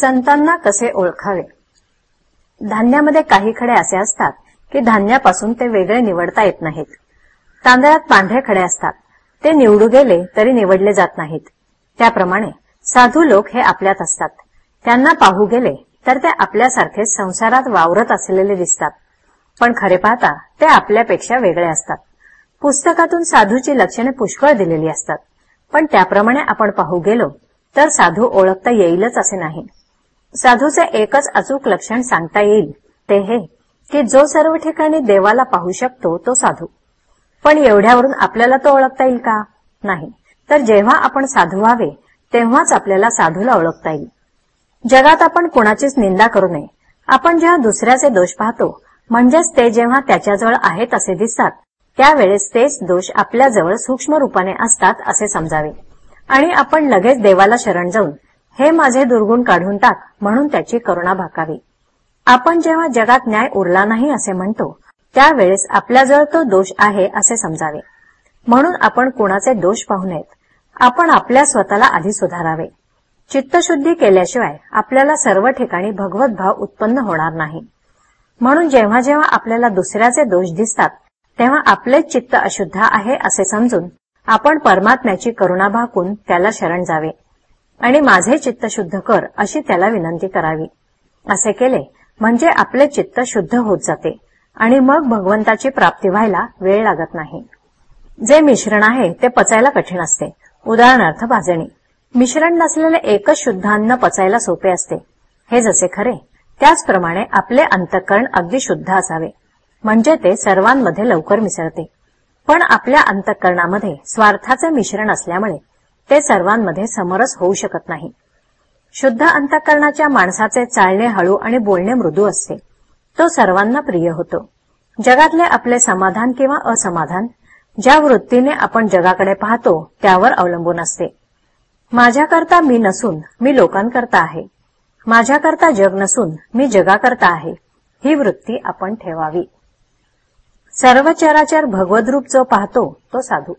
संतांना कसे ओळखावे? धान्यामध्ये काही खडे असे असतात की धान्यापासून ते वेगळे निवडता येत नाहीत. तांदळात पांढरे खडे असतात. ते निवडू गेले तरी निवडले जात नाहीत. त्याप्रमाणे साधू लोक हे आपल्यात असतात. त्यांना पाहू गेले तर ते आपल्यासारखे संसारात वावरत असलेले दिसतात. पण खरे पाहता ते आपल्यापेक्षा वेगळे असतात. पुस्तकातून साधूची लक्षणे पुष्कळ दिलेली असतात. पण त्याप्रमाणे आपण पाहू गेलो तर साधू ओळखता येईलच असे नाही. साधूचे एकच अचूक लक्षण सांगता येईल ते हे की जो सर्व ठिकाणी देवाला पाहू शकतो तो साधू. पण एवढ्यावरून आपल्याला तो ओळखता येईल का? नाही. तर जेव्हा आपण साधू व्हावे तेव्हाच आपल्याला साधूला ओळखता येईल. जगात आपण कुणाचीच निंदा करू नये. आपण जेव्हा दुसऱ्याचे दोष पाहतो म्हणजेच ते जेव्हा त्याच्याजवळ आहेत असे दिसतात त्यावेळेस तेच दोष आपल्याजवळ सूक्ष्म रूपाने असतात असे समजावे. आणि आपण लगेच देवाला शरण जाऊन हे माझे दुर्गुण काढून टाक म्हणून त्याची करुणा भाकावी. आपण जेव्हा जगात न्याय उरला नाही असे म्हणतो त्यावेळेस आपल्याजवळ तो दोष आहे असे समजावे. म्हणून आपण कुणाचे दोष पाहू नयेत. आपण आपल्या स्वतःला आधी सुधारावे. चित्तशुद्धी केल्याशिवाय आपल्याला सर्व ठिकाणी भगवत भाव उत्पन्न होणार नाही. म्हणून जेव्हा जेव्हा आपल्याला दुसऱ्याचे दोष दिसतात तेव्हा आपलेच चित्त अशुद्ध आहे असे समजून आपण परमात्म्याची करुणा भाकून त्याला शरण जावे. आणि माझे चित्त शुद्ध कर अशी त्याला विनंती करावी. असे केले म्हणजे आपले चित्त शुद्ध होत जाते आणि मग भगवंताची प्राप्ती व्हायला वेळ लागत नाही. जे मिश्रण आहे ते पचायला कठीण असते. उदाहरणार्थ भाजणी. मिश्रण नसलेले एकच शुद्ध अन्न पचायला सोपे असते. हे जसे खरे त्याचप्रमाणे आपले अंतःकरण अगदी शुद्ध असावे. म्हणजे ते सर्वांमध्ये लवकर मिसळते. पण आपल्या अंतःकरणामध्ये स्वार्थाचे मिश्रण असल्यामुळे ते सर्वांमध्ये समरस होऊ शकत नाही. शुद्ध अंतःकरणाच्या माणसाचे चालणे हळू आणि बोलणे मृदू असते. तो सर्वांना प्रिय होतो. जगातले आपले समाधान किंवा असमाधान ज्या वृत्तीने आपण जगाकडे पाहतो त्यावर अवलंबून असते. माझ्याकरता मी नसून मी लोकांकरता आहे. माझ्याकरता जग नसून मी जगाकरता आहे. ही वृत्ती आपण ठेवावी. सर्व चराचर भगवद्रूप जो पाहतो तो साधू.